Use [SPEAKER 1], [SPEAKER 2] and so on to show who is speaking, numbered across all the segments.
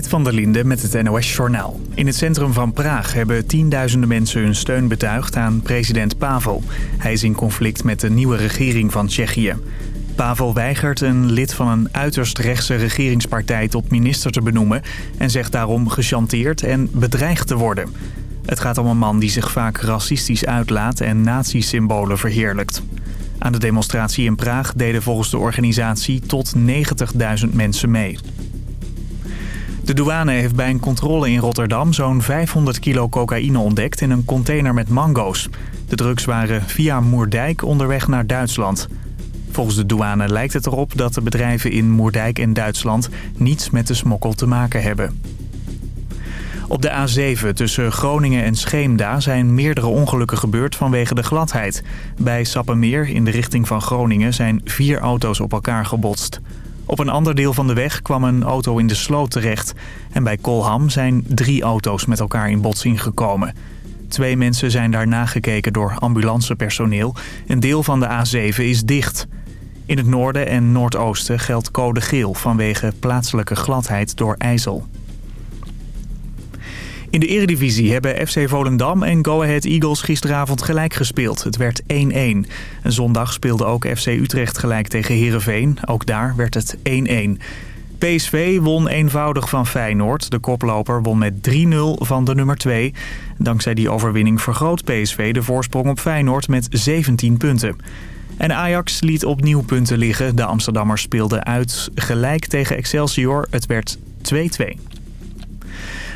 [SPEAKER 1] Dit van der Linde met het NOS-journaal. In het centrum van Praag hebben tienduizenden mensen hun steun betuigd aan president Pavel. Hij is in conflict met de nieuwe regering van Tsjechië. Pavel weigert een lid van een uiterst rechtse regeringspartij tot minister te benoemen... en zegt daarom gechanteerd en bedreigd te worden. Het gaat om een man die zich vaak racistisch uitlaat en nazi-symbolen verheerlijkt. Aan de demonstratie in Praag deden volgens de organisatie tot 90.000 mensen mee. De douane heeft bij een controle in Rotterdam zo'n 500 kilo cocaïne ontdekt in een container met mango's. De drugs waren via Moerdijk onderweg naar Duitsland. Volgens de douane lijkt het erop dat de bedrijven in Moerdijk en Duitsland niets met de smokkel te maken hebben. Op de A7 tussen Groningen en Scheemda zijn meerdere ongelukken gebeurd vanwege de gladheid. Bij Sappemeer in de richting van Groningen zijn vier auto's op elkaar gebotst. Op een ander deel van de weg kwam een auto in de sloot terecht. En bij Kolham zijn drie auto's met elkaar in botsing gekomen. Twee mensen zijn daar nagekeken door ambulancepersoneel. Een deel van de A7 is dicht. In het noorden en noordoosten geldt code geel vanwege plaatselijke gladheid door ijzel. In de eredivisie hebben FC Volendam en Go Ahead Eagles gisteravond gelijk gespeeld. Het werd 1-1. En zondag speelde ook FC Utrecht gelijk tegen Heerenveen. Ook daar werd het 1-1. PSV won eenvoudig van Feyenoord. De koploper won met 3-0 van de nummer 2. Dankzij die overwinning vergroot PSV de voorsprong op Feyenoord met 17 punten. En Ajax liet opnieuw punten liggen. De Amsterdammers speelden uit gelijk tegen Excelsior. Het werd 2-2.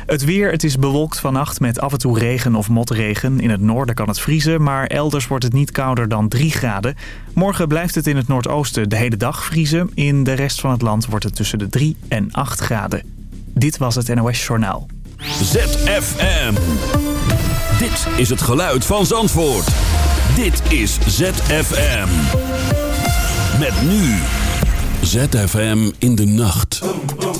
[SPEAKER 1] Het weer, het is bewolkt vannacht met af en toe regen of motregen. In het noorden kan het vriezen, maar elders wordt het niet kouder dan 3 graden. Morgen blijft het in het noordoosten de hele dag vriezen. In de rest van het land wordt het tussen de 3 en 8 graden. Dit was het NOS Journaal.
[SPEAKER 2] ZFM. Dit is het geluid van Zandvoort. Dit is ZFM. Met nu. ZFM in de nacht. Boom, boom,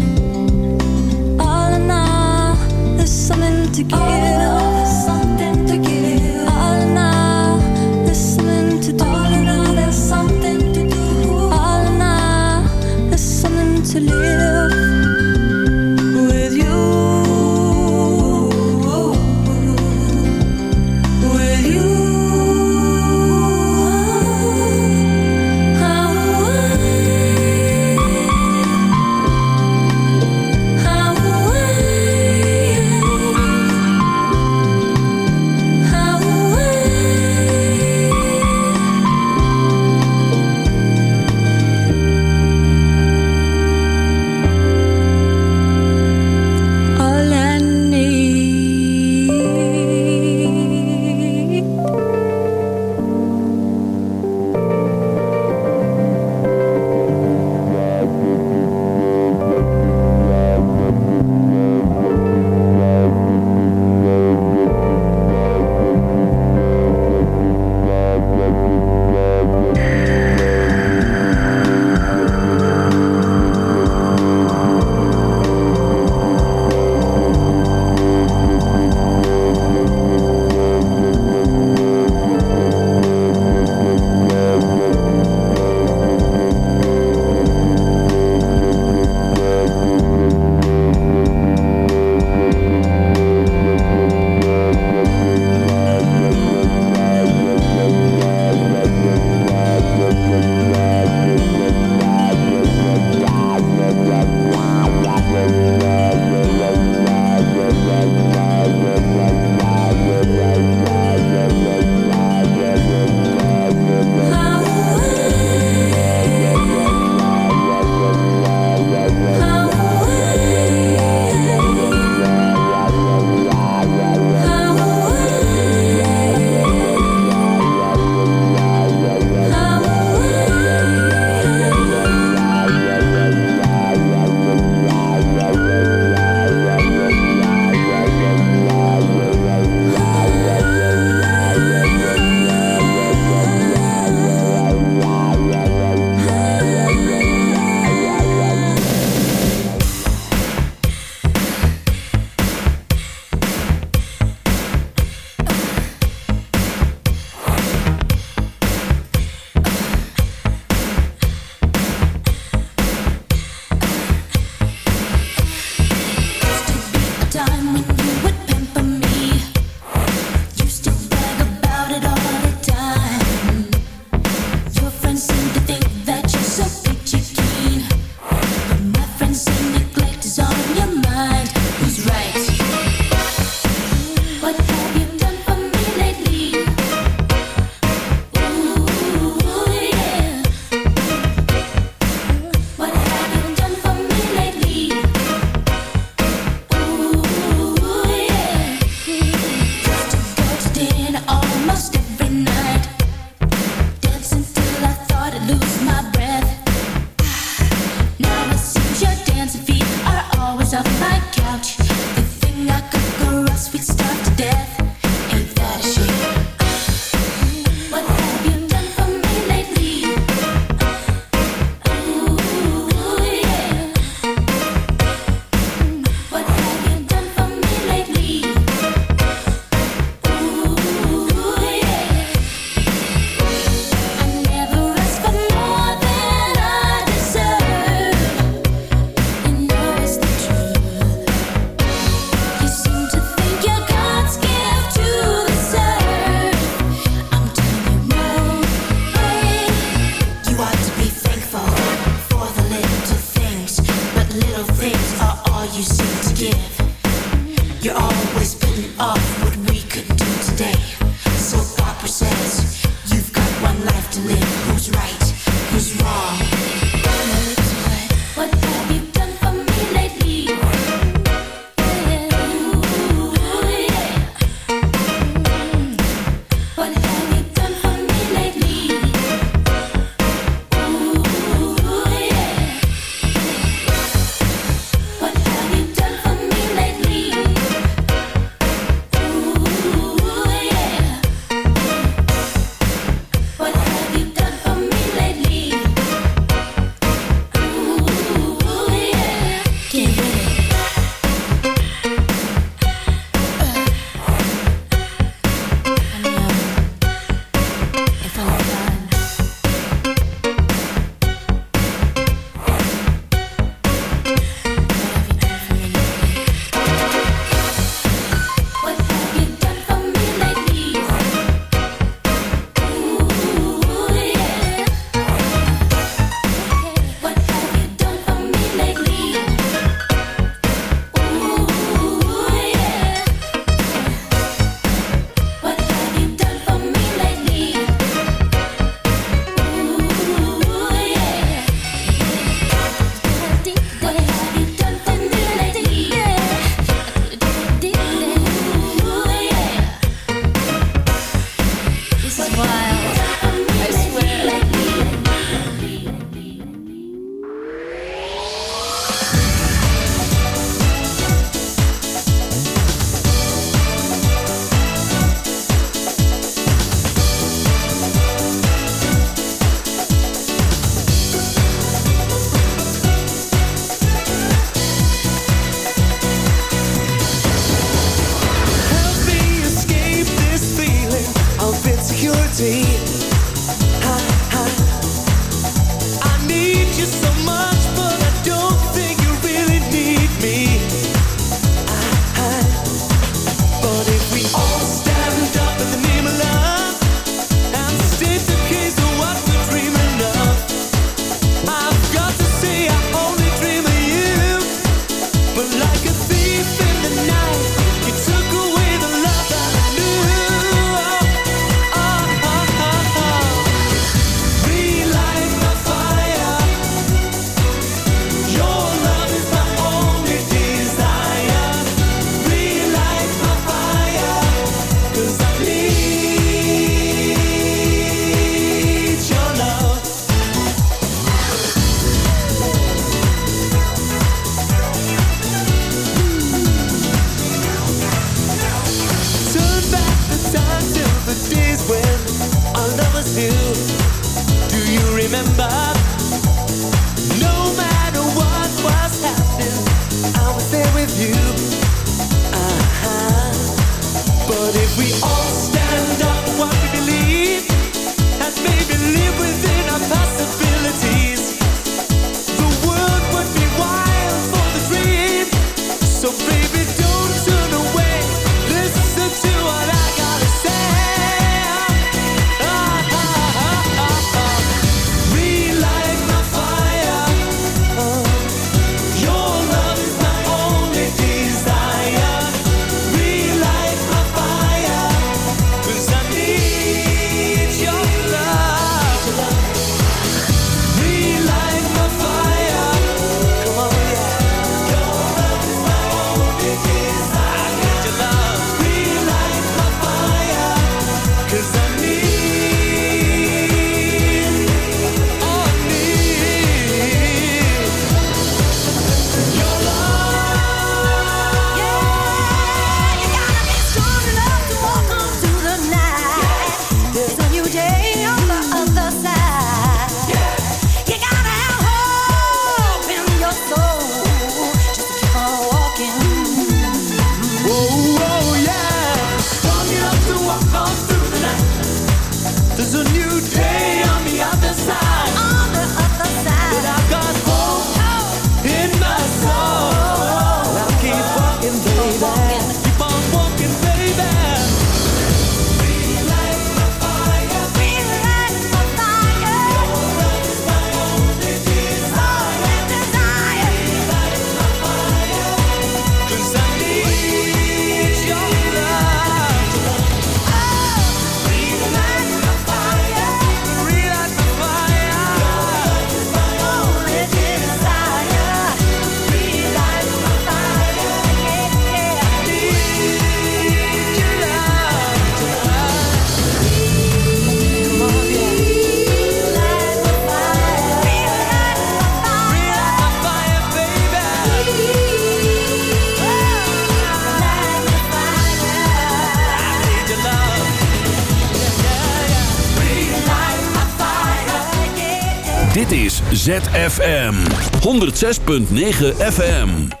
[SPEAKER 3] ZFM 106.9 FM.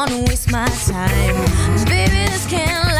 [SPEAKER 2] Wanna waste my time. Baby, this can't last.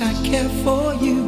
[SPEAKER 4] I care for you.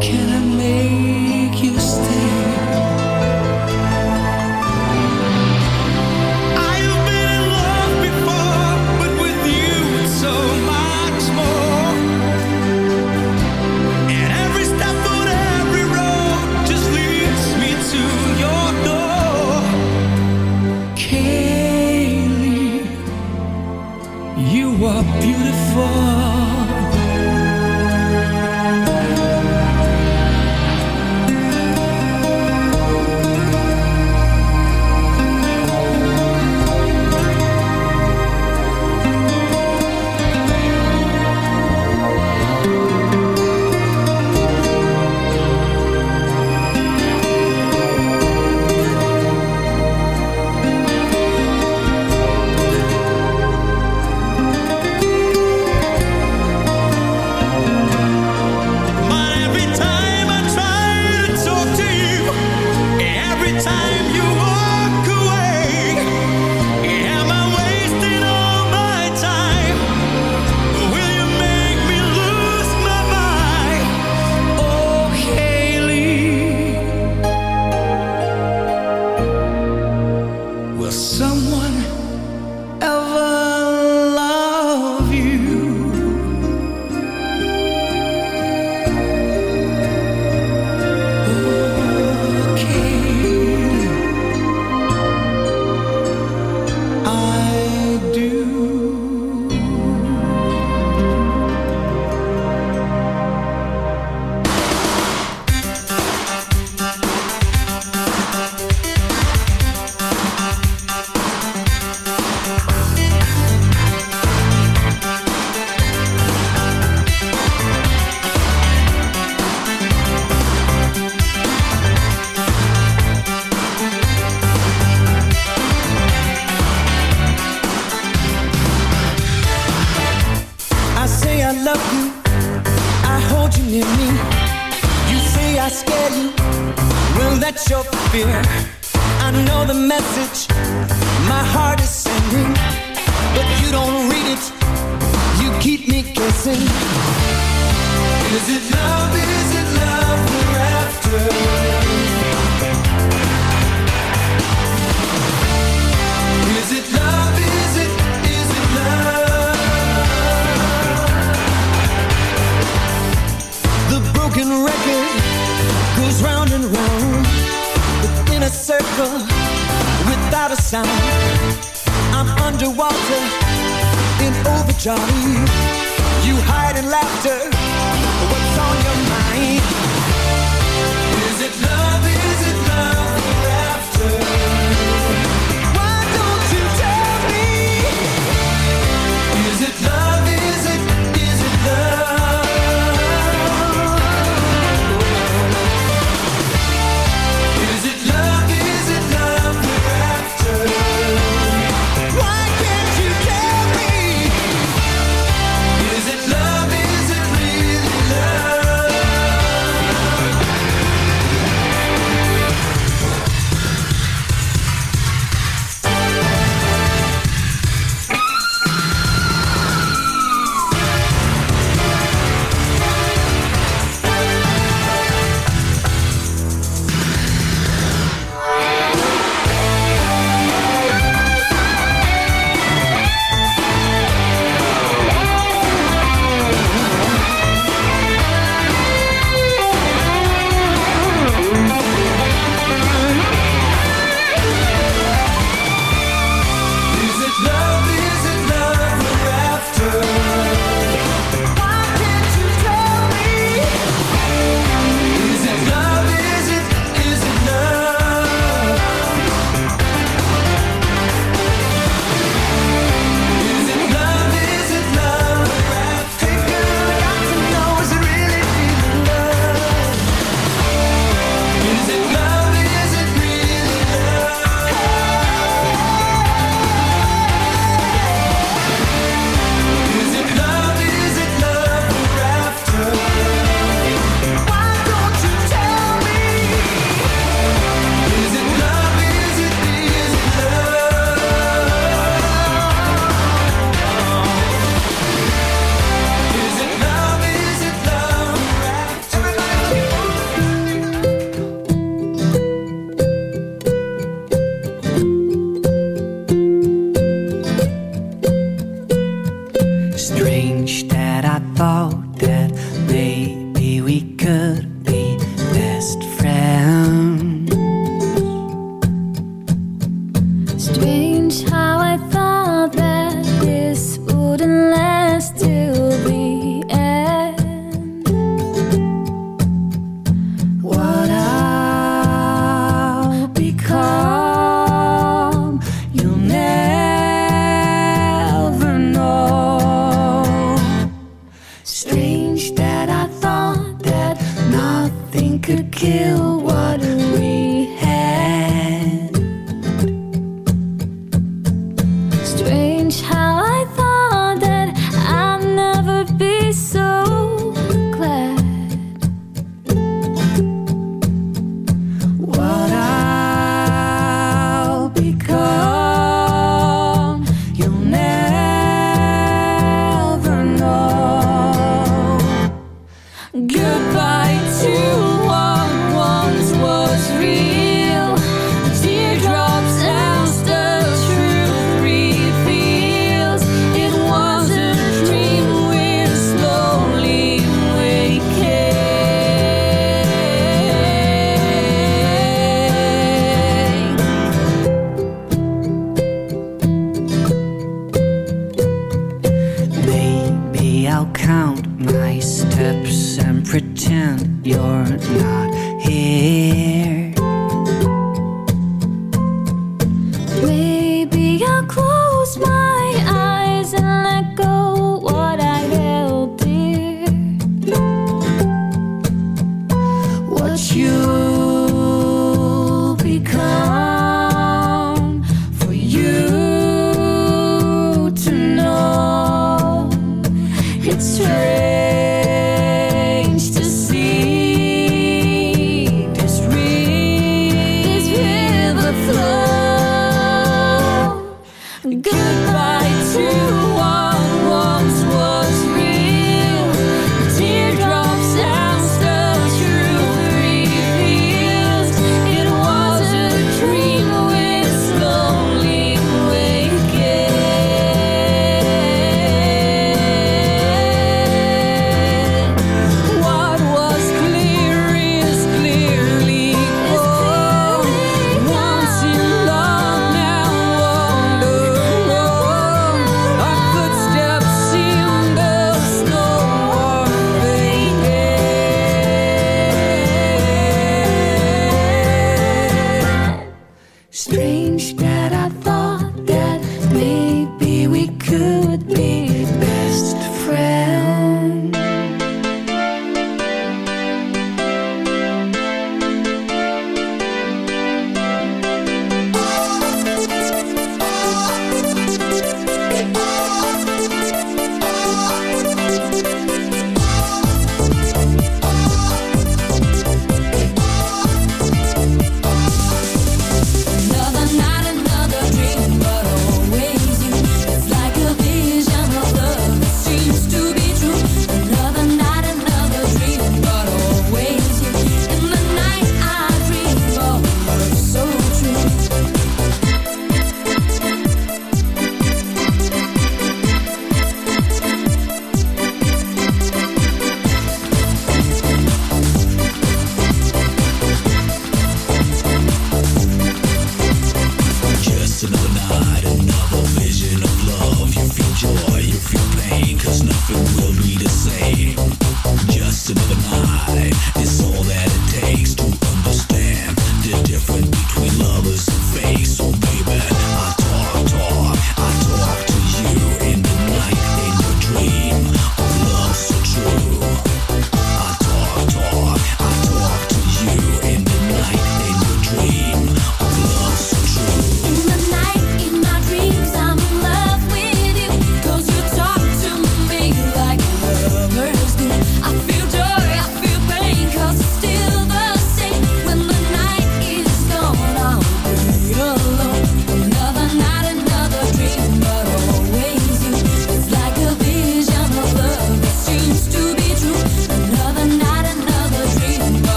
[SPEAKER 5] can I make?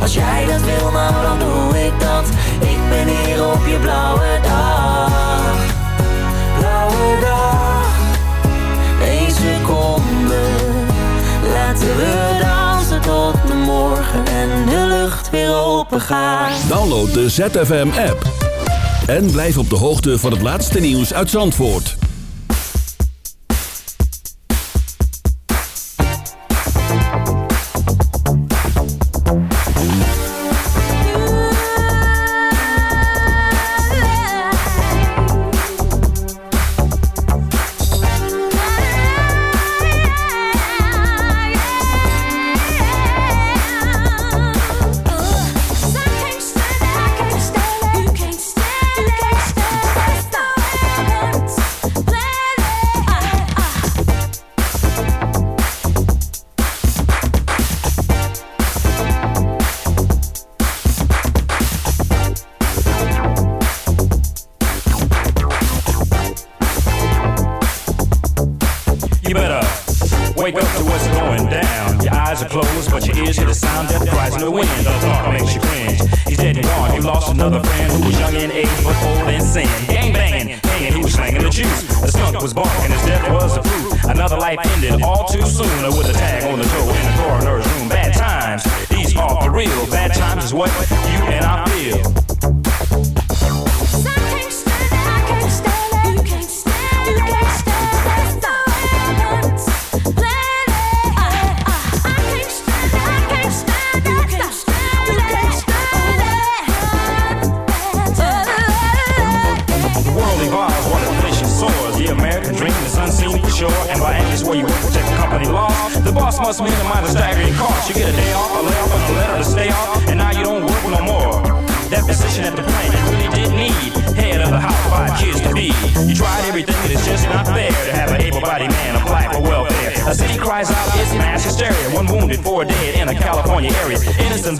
[SPEAKER 5] Als jij dat wil, nou dan doe ik dat? Ik ben hier op je blauwe dag. Blauwe dag. Eén seconde. Laten we dansen tot de morgen En de lucht weer open gaat.
[SPEAKER 6] Download de ZFM-app. En blijf op de hoogte van het laatste nieuws uit Zandvoort.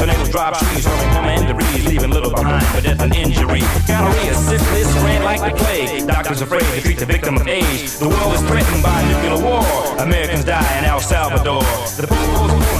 [SPEAKER 2] Tornadoes drop trees, hurling home and debris, leaving little behind for death and injury. Gonorrhea, syphilis, spread like the plague. Doctors afraid to treat the victim of age. The world is threatened by nuclear war. Americans die in El Salvador. The people's